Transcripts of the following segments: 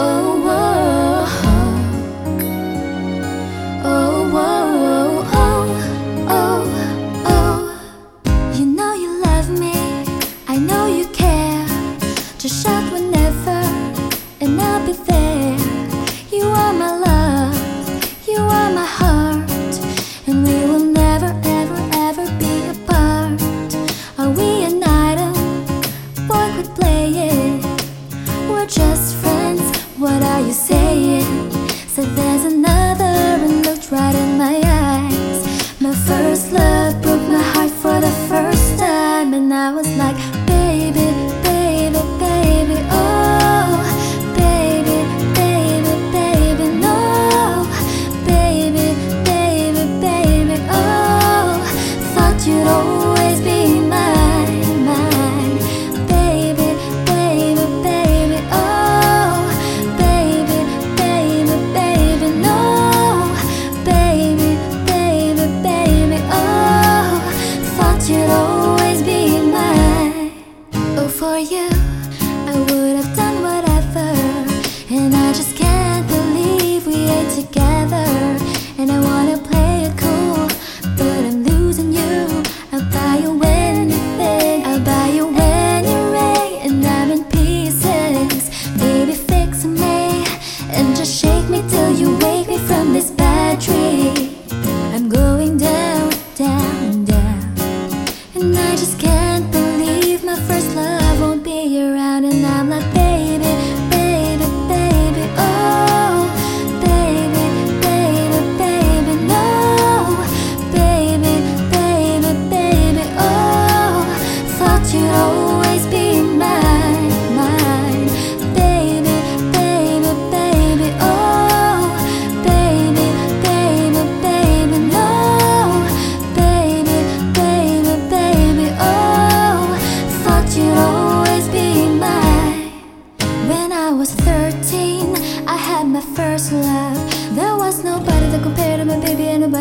Oh. You,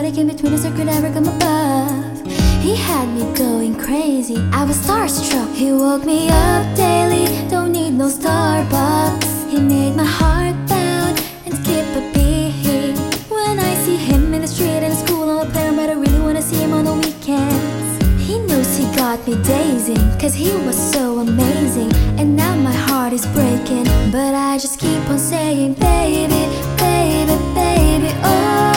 nobody came between us or could ever come above. He had me going crazy, I was starstruck. He woke me up daily, don't need no Starbucks. He made my heart bound and skip a beat. When I see him in the street and school, I'm a player, but I really wanna see him on the weekends. He knows he got me dazing, cause he was so amazing. And now my heart is breaking, but I just keep on saying, baby, baby, baby, oh.